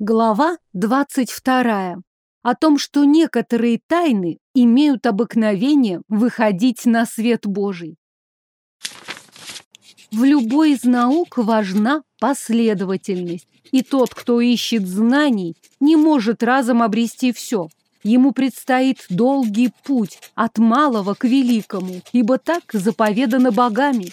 Глава двадцать вторая. О том, что некоторые тайны имеют обыкновение выходить на свет Божий. В любой из наук важна последовательность, и тот, кто ищет знаний, не может разом обрести все. Ему предстоит долгий путь от малого к великому, ибо так заповедано богами.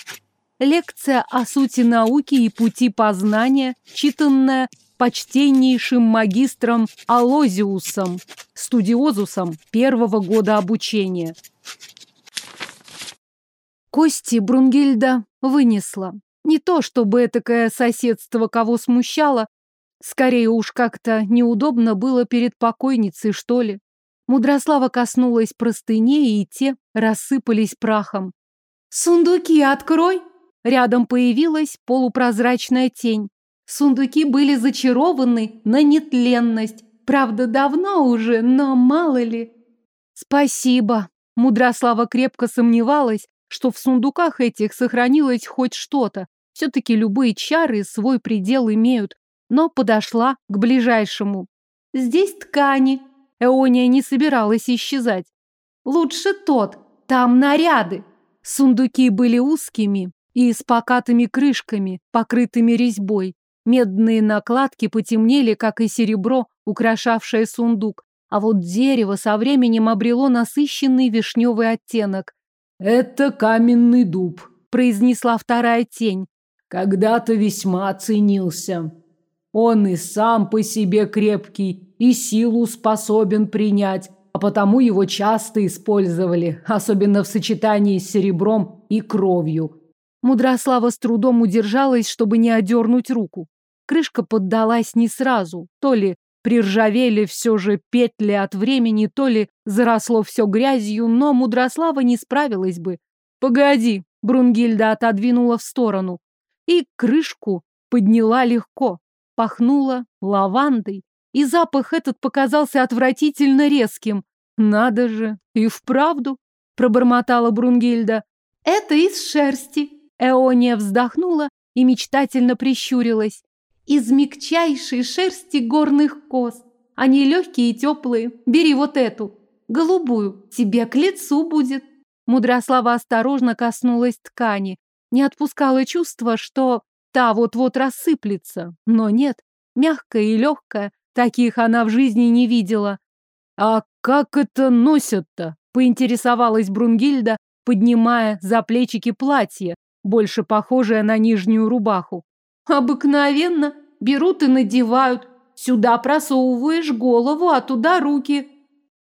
Лекция о сути науки и пути познания, читанная почтеннейшим магистром Алозиусом, студиозусом первого года обучения. Кости Брунгильда вынесла. Не то, чтобы этакое соседство кого смущало, скорее уж как-то неудобно было перед покойницей, что ли. Мудрослава коснулась простыней, и те рассыпались прахом. «Сундуки открой!» Рядом появилась полупрозрачная тень. Сундуки были зачарованы на нетленность. Правда, давно уже, но мало ли. Спасибо. Мудрослава крепко сомневалась, что в сундуках этих сохранилось хоть что-то. Все-таки любые чары свой предел имеют. Но подошла к ближайшему. Здесь ткани. Эония не собиралась исчезать. Лучше тот. Там наряды. Сундуки были узкими и с покатыми крышками, покрытыми резьбой. Медные накладки потемнели, как и серебро, украшавшее сундук, а вот дерево со временем обрело насыщенный вишневый оттенок. «Это каменный дуб», — произнесла вторая тень. «Когда-то весьма ценился. Он и сам по себе крепкий, и силу способен принять, а потому его часто использовали, особенно в сочетании с серебром и кровью». Мудрослава с трудом удержалась, чтобы не одернуть руку. Крышка поддалась не сразу. То ли приржавели все же петли от времени, то ли заросло все грязью, но Мудрослава не справилась бы. «Погоди!» — Брунгильда отодвинула в сторону. И крышку подняла легко. Пахнула лавандой. И запах этот показался отвратительно резким. «Надо же! И вправду!» — пробормотала Брунгильда. «Это из шерсти!» Эония вздохнула и мечтательно прищурилась из мягчайшей шерсти горных коз. Они легкие и теплые. Бери вот эту, голубую, тебе к лицу будет. Мудрослава осторожно коснулась ткани. Не отпускала чувство, что та вот-вот рассыплется. Но нет, мягкая и легкая. Таких она в жизни не видела. «А как это носят-то?» — поинтересовалась Брунгильда, поднимая за плечики платье, больше похожее на нижнюю рубаху. Обыкновенно берут и надевают. Сюда просовываешь голову, а туда руки.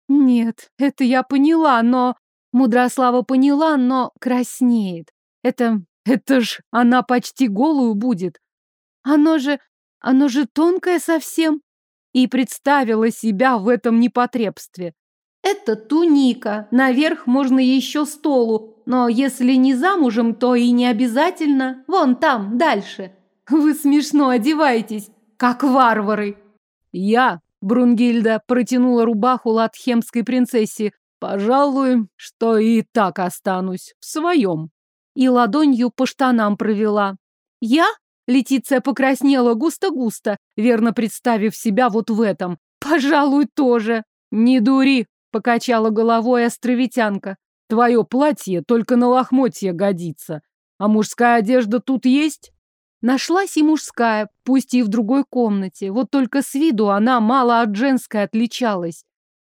Нет, это я поняла, но... Мудрослава поняла, но краснеет. Это... это ж она почти голую будет. Оно же... оно же тонкое совсем. И представила себя в этом непотребстве. Это туника. Наверх можно еще столу. Но если не замужем, то и не обязательно. Вон там, дальше. Вы смешно одеваетесь, как варвары. Я, Брунгильда, протянула рубаху латхемской принцессе. Пожалуй, что и так останусь в своем. И ладонью по штанам провела. Я? Летиция покраснела густо-густо, верно представив себя вот в этом. Пожалуй, тоже. Не дури, покачала головой островитянка. Твое платье только на лохмотье годится. А мужская одежда тут есть? Нашлась и мужская, пусть и в другой комнате. Вот только с виду она мало от женской отличалась.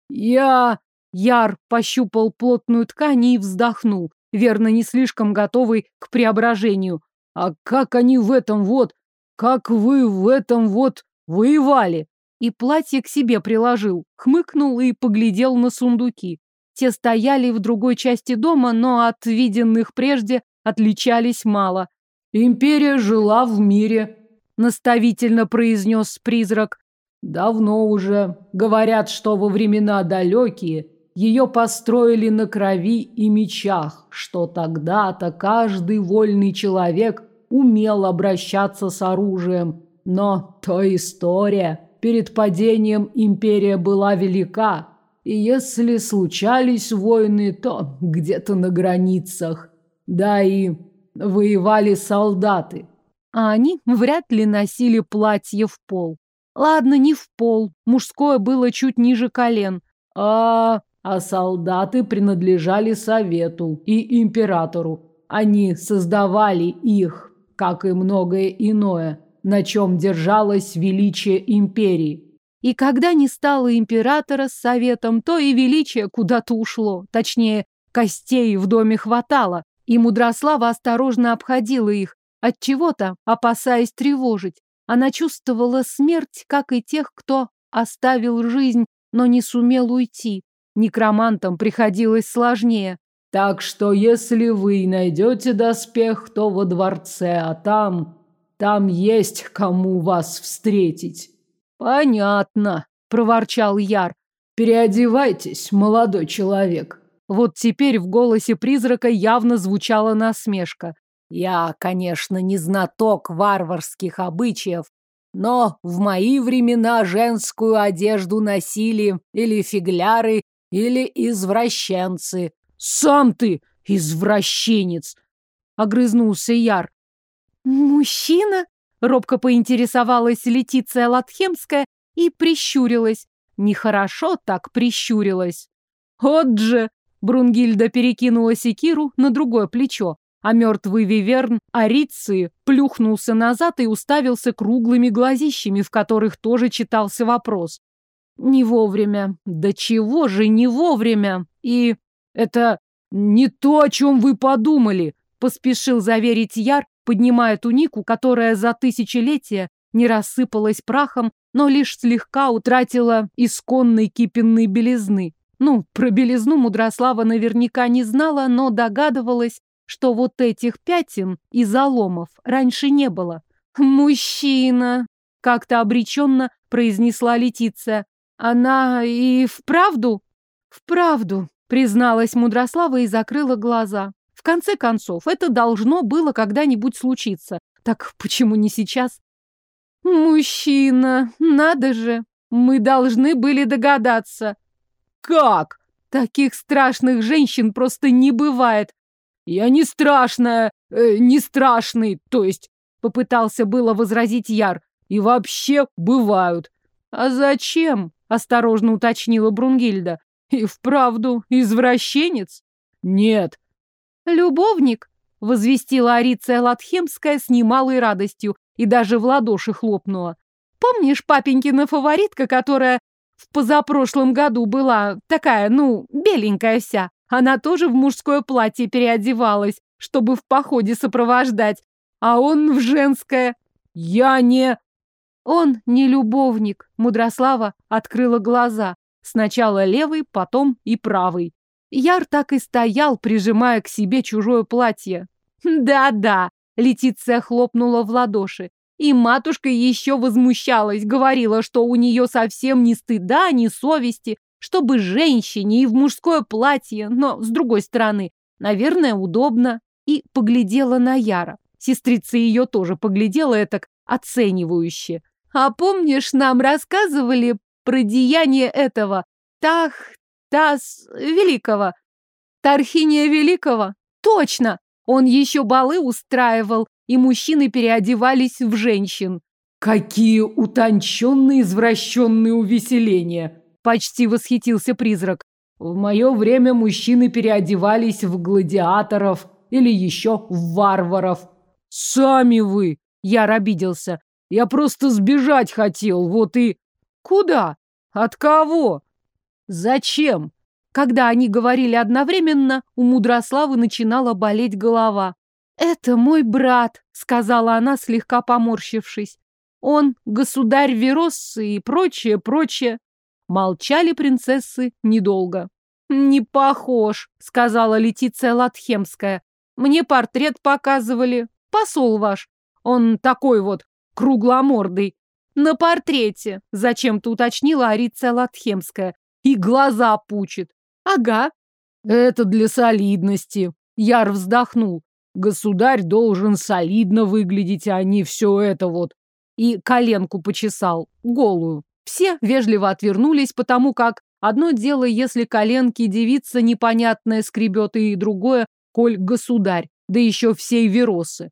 Я... Яр пощупал плотную ткань и вздохнул, верно, не слишком готовый к преображению. А как они в этом вот... Как вы в этом вот воевали? И платье к себе приложил, хмыкнул и поглядел на сундуки. Те стояли в другой части дома, но от виденных прежде отличались мало. Империя жила в мире, наставительно произнес призрак. Давно уже. Говорят, что во времена далекие ее построили на крови и мечах, что тогда-то каждый вольный человек умел обращаться с оружием. Но то история. Перед падением империя была велика, и если случались войны, то где-то на границах. Да и воевали солдаты. А они вряд ли носили платье в пол. Ладно, не в пол. Мужское было чуть ниже колен. А, а солдаты принадлежали совету и императору. Они создавали их, как и многое иное, на чем держалось величие империи. И когда не стало императора с советом, то и величие куда-то ушло. Точнее, костей в доме хватало, и Мудрослава осторожно обходила их, от чего-то опасаясь тревожить. Она чувствовала смерть, как и тех, кто оставил жизнь, но не сумел уйти. Некромантам приходилось сложнее. Так что если вы найдете доспех, то во дворце, а там... там есть кому вас встретить. Понятно, проворчал Яр. Переодевайтесь, молодой человек. Вот теперь в голосе призрака явно звучала насмешка. Я, конечно, не знаток варварских обычаев, но в мои времена женскую одежду носили или фигляры, или извращенцы. Сам ты извращенец! Огрызнулся Яр. Мужчина? Робко поинтересовалась Летиция Латхемская и прищурилась. Нехорошо так прищурилась. Вот же! Брунгильда перекинула секиру на другое плечо, а мертвый виверн Ариции плюхнулся назад и уставился круглыми глазищами, в которых тоже читался вопрос. Не вовремя. Да чего же не вовремя? И это не то, о чем вы подумали, поспешил заверить Яр, поднимая тунику, которая за тысячелетия не рассыпалась прахом, но лишь слегка утратила исконной кипенной белизны. Ну, про белизну Мудрослава наверняка не знала, но догадывалась, что вот этих пятен и заломов раньше не было. «Мужчина!» — как-то обреченно произнесла Летиция. «Она и вправду?» «Вправду», — призналась Мудрослава и закрыла глаза. В конце концов, это должно было когда-нибудь случиться. Так почему не сейчас? Мужчина, надо же. Мы должны были догадаться. Как? Таких страшных женщин просто не бывает. Я не страшная, э, не страшный, то есть, попытался было возразить Яр. И вообще бывают. А зачем? Осторожно уточнила Брунгильда. И вправду извращенец? Нет, «Любовник!» — возвестила Ариция Латхемская с немалой радостью и даже в ладоши хлопнула. «Помнишь папенькина фаворитка, которая в позапрошлом году была такая, ну, беленькая вся? Она тоже в мужское платье переодевалась, чтобы в походе сопровождать, а он в женское. Я не...» Он не любовник. Мудрослава открыла глаза. Сначала левый, потом и правый. Яр так и стоял, прижимая к себе чужое платье. «Да-да», — Летиция хлопнула в ладоши. И матушка еще возмущалась, говорила, что у нее совсем ни стыда, ни совести, чтобы женщине и в мужское платье, но, с другой стороны, наверное, удобно. И поглядела на Яра. Сестрица ее тоже поглядела это оценивающе. «А помнишь, нам рассказывали про деяние этого Тах, Тас Великого. Тархиния Великого? Точно! Он еще балы устраивал, и мужчины переодевались в женщин. Какие утонченные, извращенные увеселения! Почти восхитился призрак. В мое время мужчины переодевались в гладиаторов или еще в варваров. Сами вы! Я обиделся. Я просто сбежать хотел, вот и... Куда? От кого? Зачем? Когда они говорили одновременно, у Мудрославы начинала болеть голова. «Это мой брат», — сказала она, слегка поморщившись. «Он государь Вероссы и прочее, прочее». Молчали принцессы недолго. «Не похож», — сказала Летиция Латхемская. «Мне портрет показывали. Посол ваш. Он такой вот кругломордый. На портрете», — зачем-то уточнила Ариция Латхемская и глаза пучит. Ага. Это для солидности. Яр вздохнул. Государь должен солидно выглядеть, а не все это вот. И коленку почесал, голую. Все вежливо отвернулись, потому как одно дело, если коленки девица непонятная скребет, и другое, коль государь, да еще всей Веросы.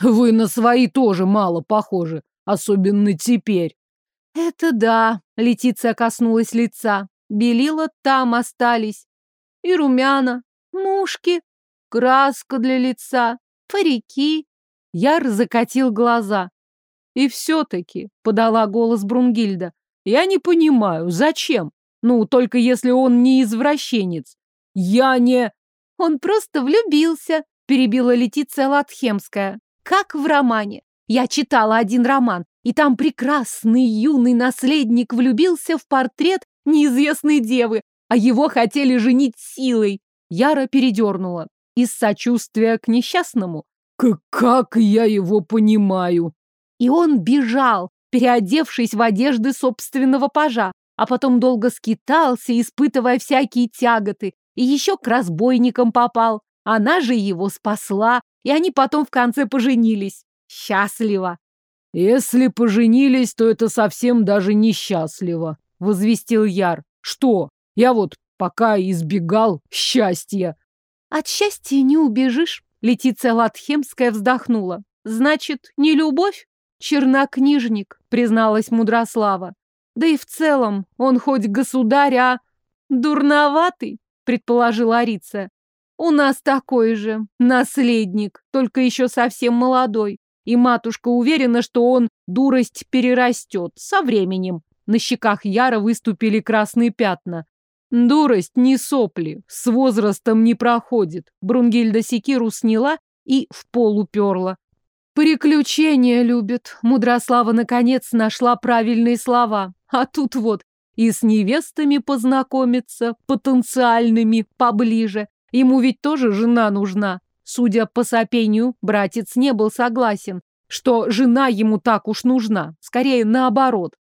Вы на свои тоже мало похожи, особенно теперь. Это да, Летиция коснулась лица. Белила там остались. И румяна, мушки, краска для лица, парики. Яр закатил глаза. И все-таки, подала голос Брунгильда, я не понимаю, зачем? Ну, только если он не извращенец. Я не... Он просто влюбился, перебила Летиция Латхемская. Как в романе. Я читала один роман, и там прекрасный юный наследник влюбился в портрет неизвестной девы, а его хотели женить силой. Яра передернула. Из сочувствия к несчастному. Как я его понимаю? И он бежал, переодевшись в одежды собственного пажа, а потом долго скитался, испытывая всякие тяготы, и еще к разбойникам попал. Она же его спасла, и они потом в конце поженились. Счастливо. Если поженились, то это совсем даже несчастливо, возвестил Яр. Что? Я вот пока избегал счастья. От счастья не убежишь, Летиция Латхемская вздохнула. Значит, не любовь? Чернокнижник, призналась Мудрослава. Да и в целом, он хоть государь, а дурноватый, предположила Арица. У нас такой же, наследник, только еще совсем молодой. И матушка уверена, что он дурость перерастет со временем. На щеках Яра выступили красные пятна. Дурость не сопли, с возрастом не проходит. Брунгильда секиру сняла и в пол уперла. Приключения любит. Мудрослава наконец нашла правильные слова. А тут вот и с невестами познакомиться, потенциальными, поближе. Ему ведь тоже жена нужна. Судя по сопению, братец не был согласен, что жена ему так уж нужна. Скорее, наоборот.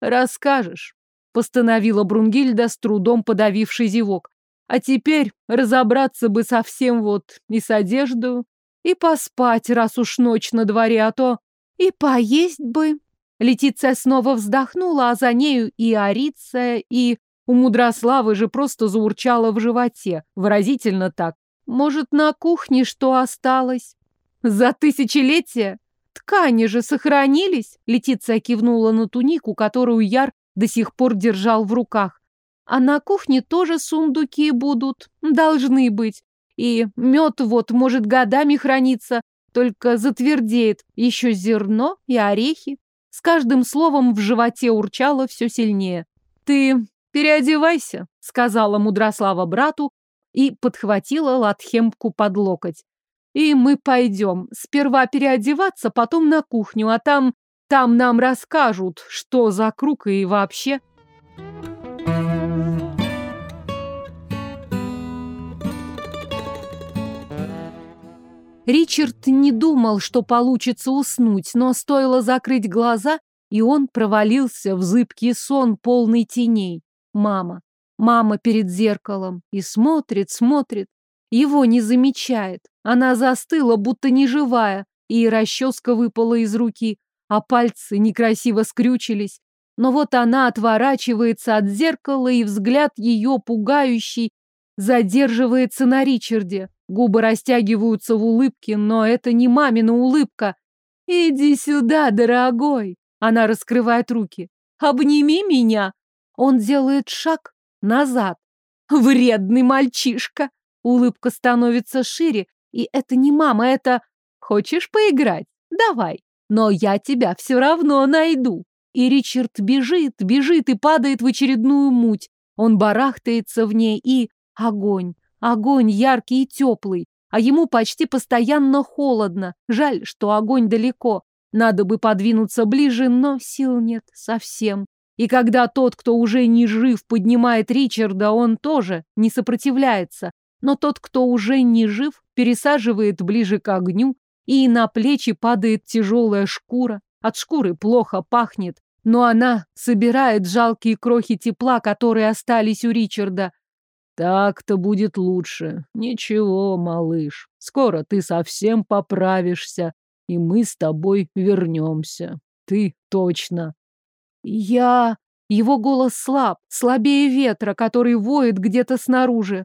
«Расскажешь», — постановила Брунгильда, с трудом подавивший зевок. «А теперь разобраться бы совсем вот и с одеждой, и поспать, раз уж ночь на дворе, а то и поесть бы». Летиция снова вздохнула, а за нею и Ариция, и у Мудрославы же просто заурчало в животе, выразительно так. Может, на кухне что осталось? За тысячелетия? Ткани же сохранились? Летиция кивнула на тунику, которую Яр до сих пор держал в руках. А на кухне тоже сундуки будут. Должны быть. И мед вот может годами храниться, только затвердеет. Еще зерно и орехи. С каждым словом в животе урчало все сильнее. «Ты переодевайся», — сказала Мудрослава брату и подхватила Латхемку под локоть. «И мы пойдем. Сперва переодеваться, потом на кухню, а там... там нам расскажут, что за круг и вообще...» Ричард не думал, что получится уснуть, но стоило закрыть глаза, и он провалился в зыбкий сон, полный теней. Мама. Мама перед зеркалом. И смотрит, смотрит. Его не замечает. Она застыла, будто неживая, и расческа выпала из руки, а пальцы некрасиво скрючились. Но вот она отворачивается от зеркала, и взгляд ее пугающий задерживается на Ричарде. Губы растягиваются в улыбке, но это не мамина улыбка. «Иди сюда, дорогой!» Она раскрывает руки. «Обними меня!» Он делает шаг назад. «Вредный мальчишка!» Улыбка становится шире, и это не мама, это... «Хочешь поиграть? Давай! Но я тебя все равно найду!» И Ричард бежит, бежит и падает в очередную муть. Он барахтается в ней и... Огонь! Огонь яркий и теплый, а ему почти постоянно холодно. Жаль, что огонь далеко. Надо бы подвинуться ближе, но сил нет совсем. И когда тот, кто уже не жив, поднимает Ричарда, он тоже не сопротивляется. Но тот, кто уже не жив, пересаживает ближе к огню, и на плечи падает тяжелая шкура. От шкуры плохо пахнет, но она собирает жалкие крохи тепла, которые остались у Ричарда, так-то будет лучше. Ничего, малыш. Скоро ты совсем поправишься, и мы с тобой вернемся. Ты точно. Я... Его голос слаб, слабее ветра, который воет где-то снаружи.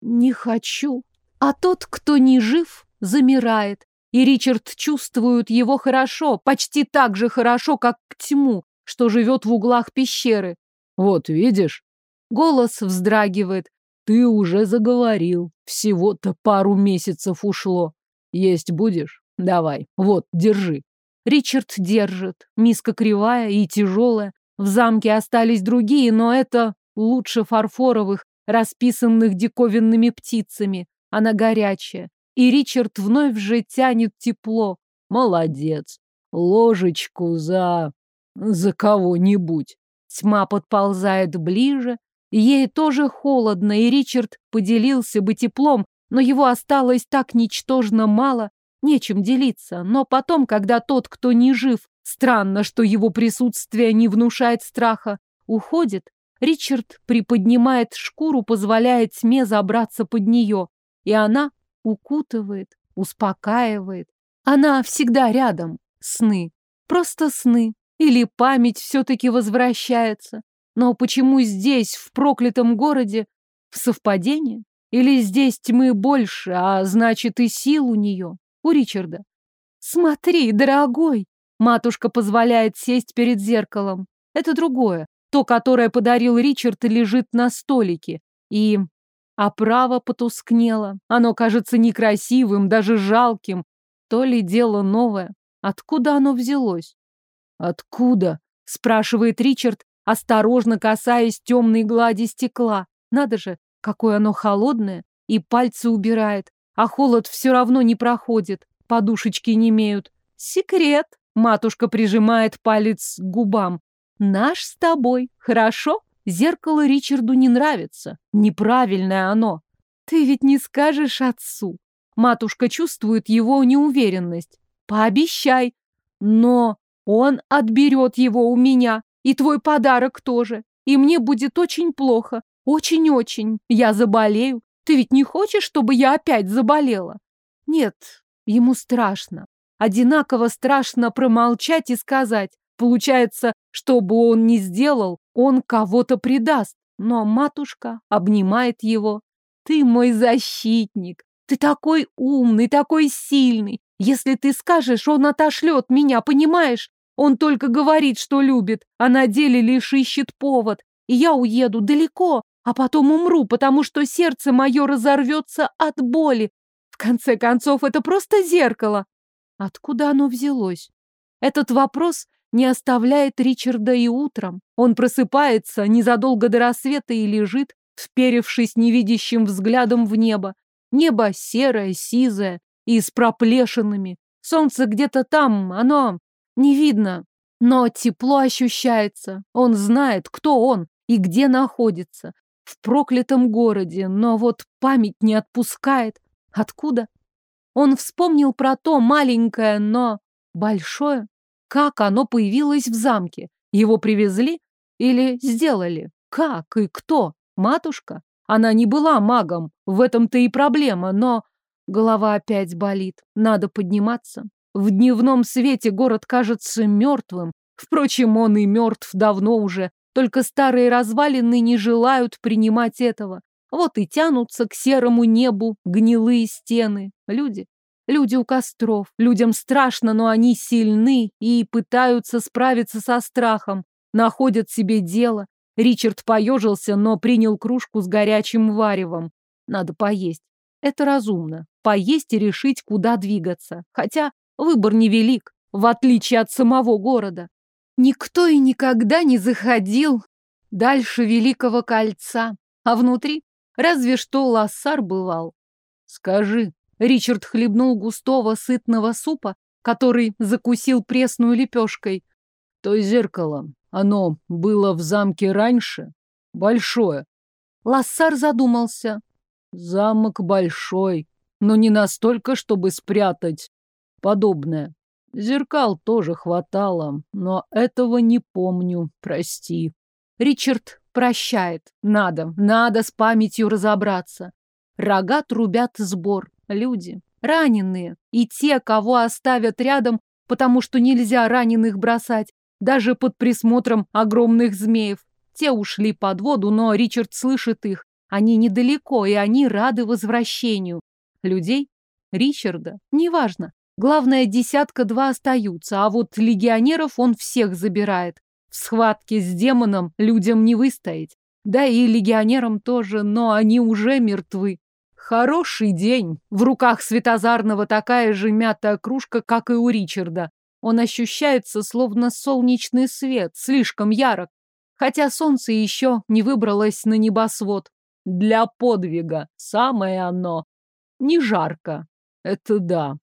Не хочу. А тот, кто не жив, замирает. И Ричард чувствует его хорошо, почти так же хорошо, как к тьму. что живет в углах пещеры. Вот, видишь? Голос вздрагивает. Ты уже заговорил. Всего-то пару месяцев ушло. Есть будешь? Давай, вот, держи. Ричард держит. Миска кривая и тяжелая. В замке остались другие, но это лучше фарфоровых, расписанных диковинными птицами. Она горячая. И Ричард вновь же тянет тепло. Молодец. Ложечку за... за кого-нибудь. Тьма подползает ближе. Ей тоже холодно, и Ричард поделился бы теплом, но его осталось так ничтожно мало, нечем делиться. Но потом, когда тот, кто не жив, странно, что его присутствие не внушает страха, уходит, Ричард приподнимает шкуру, позволяя тьме забраться под нее, и она укутывает, успокаивает. Она всегда рядом. Сны. Просто сны. Или память все-таки возвращается. Но почему здесь, в проклятом городе, в совпадение? Или здесь тьмы больше, а значит и сил у нее, у Ричарда? Смотри, дорогой! Матушка позволяет сесть перед зеркалом. Это другое. То, которое подарил Ричард, лежит на столике. И оправа потускнело. Оно кажется некрасивым, даже жалким. То ли дело новое. Откуда оно взялось? Откуда? Спрашивает Ричард, осторожно касаясь темной глади стекла. Надо же, какое оно холодное. И пальцы убирает. А холод все равно не проходит. Подушечки не имеют. Секрет. Матушка прижимает палец к губам. Наш с тобой, хорошо? Зеркало Ричарду не нравится. Неправильное оно. Ты ведь не скажешь отцу. Матушка чувствует его неуверенность. Пообещай. Но он отберет его у меня. И твой подарок тоже. И мне будет очень плохо. Очень-очень. Я заболею. Ты ведь не хочешь, чтобы я опять заболела? Нет, ему страшно. Одинаково страшно промолчать и сказать. Получается, что бы он ни сделал, он кого-то предаст. Но матушка обнимает его. Ты мой защитник. Ты такой умный, такой сильный. Если ты скажешь, он отошлет меня, понимаешь? Он только говорит, что любит, а на деле лишь ищет повод. И я уеду далеко, а потом умру, потому что сердце мое разорвется от боли. В конце концов, это просто зеркало. Откуда оно взялось? Этот вопрос не оставляет Ричарда и утром. Он просыпается незадолго до рассвета и лежит, вперевшись невидящим взглядом в небо. Небо серое, сизое и с проплешинами. Солнце где-то там, оно не видно, но тепло ощущается. Он знает, кто он и где находится. В проклятом городе, но вот память не отпускает. Откуда? Он вспомнил про то маленькое, но большое. Как оно появилось в замке? Его привезли или сделали? Как и кто? Матушка? Она не была магом, в этом-то и проблема, но... Голова опять болит, надо подниматься. В дневном свете город кажется мертвым. Впрочем, он и мертв давно уже, только старые развалины не желают принимать этого. Вот и тянутся к серому небу гнилые стены. Люди. Люди у костров. Людям страшно, но они сильны и пытаются справиться со страхом. Находят себе дело. Ричард поежился, но принял кружку с горячим варевом. Надо поесть. Это разумно. Поесть и решить, куда двигаться. Хотя выбор невелик, в отличие от самого города. Никто и никогда не заходил дальше Великого Кольца. А внутри разве что лоссар бывал. Скажи, Ричард хлебнул густого сытного супа, который закусил пресную лепешкой. То зеркало, оно было в замке раньше? Большое. Лассар задумался. Замок большой, но не настолько, чтобы спрятать подобное. Зеркал тоже хватало, но этого не помню, прости. Ричард прощает. Надо, надо с памятью разобраться. Рога трубят сбор. Люди. Раненые. И те, кого оставят рядом, потому что нельзя раненых бросать, даже под присмотром огромных змеев. Те ушли под воду, но Ричард слышит их. Они недалеко, и они рады возвращению. Людей? Ричарда? Неважно. Главное, десятка-два остаются, а вот легионеров он всех забирает. В схватке с демоном людям не выстоять. Да и легионерам тоже, но они уже мертвы. Хороший день. В руках Светозарного такая же мятая кружка, как и у Ричарда. Он ощущается словно солнечный свет, слишком ярок. Хотя солнце еще не выбралось на небосвод. Для подвига самое оно. Не жарко. Это да.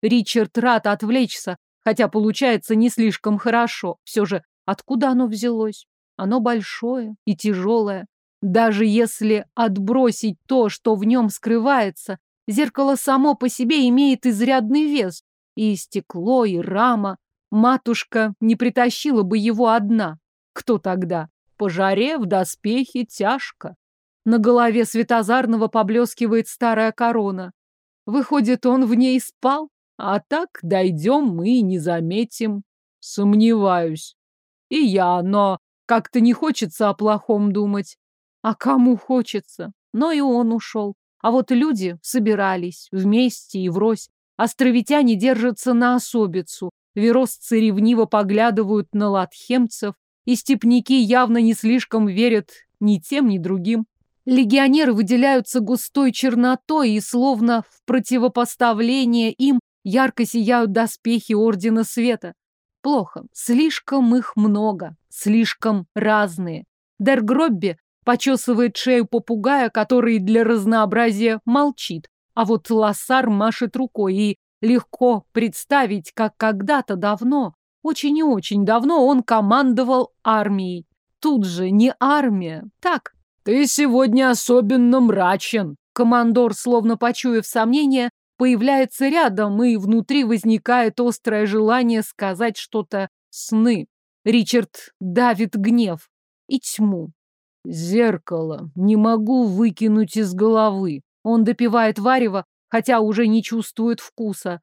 Ричард рад отвлечься, хотя получается не слишком хорошо. Все же, откуда оно взялось? Оно большое и тяжелое. Даже если отбросить то, что в нем скрывается, зеркало само по себе имеет изрядный вес. И стекло, и рама. Матушка не притащила бы его одна. Кто тогда? По жаре в доспехе тяжко. На голове Светозарного поблескивает старая корона. Выходит, он в ней спал? А так дойдем мы и не заметим. Сомневаюсь. И я, но как-то не хочется о плохом думать. А кому хочется? Но и он ушел. А вот люди собирались вместе и врозь. Островитяне держатся на особицу. Веросцы ревниво поглядывают на латхемцев, и степняки явно не слишком верят ни тем, ни другим. Легионеры выделяются густой чернотой, и словно в противопоставление им ярко сияют доспехи Ордена Света. Плохо. Слишком их много. Слишком разные. Дергробби почесывает шею попугая, который для разнообразия молчит. А вот Лассар машет рукой, и легко представить, как когда-то давно, очень и очень давно он командовал армией. Тут же не армия, так. Ты сегодня особенно мрачен. Командор, словно почуяв сомнение, появляется рядом, и внутри возникает острое желание сказать что-то сны. Ричард давит гнев и тьму. Зеркало не могу выкинуть из головы. Он допивает варево, хотя уже не чувствует вкуса.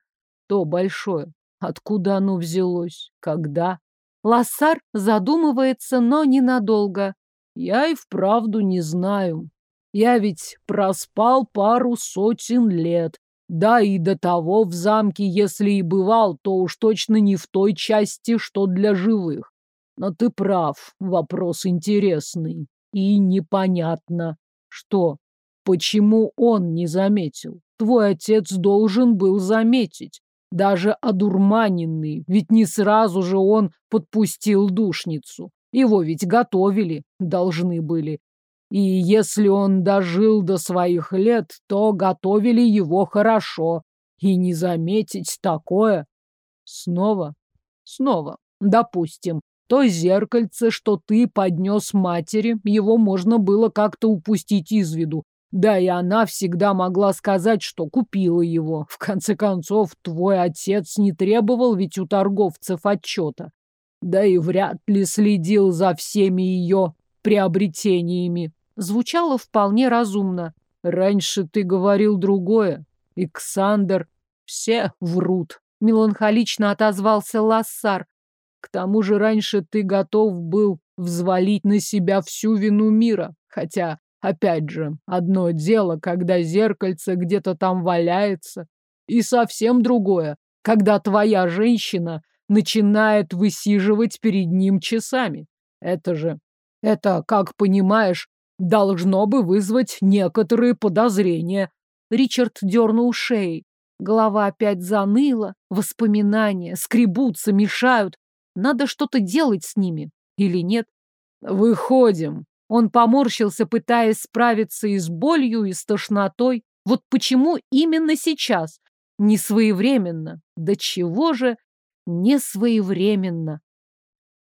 То большое. Откуда оно взялось? Когда? Лассар задумывается, но ненадолго. Я и вправду не знаю. Я ведь проспал пару сотен лет. Да и до того в замке, если и бывал, то уж точно не в той части, что для живых. Но ты прав, вопрос интересный. И непонятно, что, почему он не заметил. Твой отец должен был заметить даже одурманенный, ведь не сразу же он подпустил душницу. Его ведь готовили, должны были. И если он дожил до своих лет, то готовили его хорошо. И не заметить такое. Снова, снова, допустим, то зеркальце, что ты поднес матери, его можно было как-то упустить из виду. Да и она всегда могла сказать, что купила его. В конце концов, твой отец не требовал ведь у торговцев отчета. Да и вряд ли следил за всеми ее приобретениями. Звучало вполне разумно. Раньше ты говорил другое. Иксандр. Все врут. Меланхолично отозвался Лассар. К тому же раньше ты готов был взвалить на себя всю вину мира. Хотя Опять же, одно дело, когда зеркальце где-то там валяется, и совсем другое, когда твоя женщина начинает высиживать перед ним часами. Это же, это, как понимаешь, должно бы вызвать некоторые подозрения. Ричард дернул шеей. Голова опять заныла, воспоминания скребутся, мешают. Надо что-то делать с ними. Или нет? Выходим, он поморщился, пытаясь справиться и с болью, и с тошнотой. Вот почему именно сейчас? Не своевременно. Да чего же не своевременно?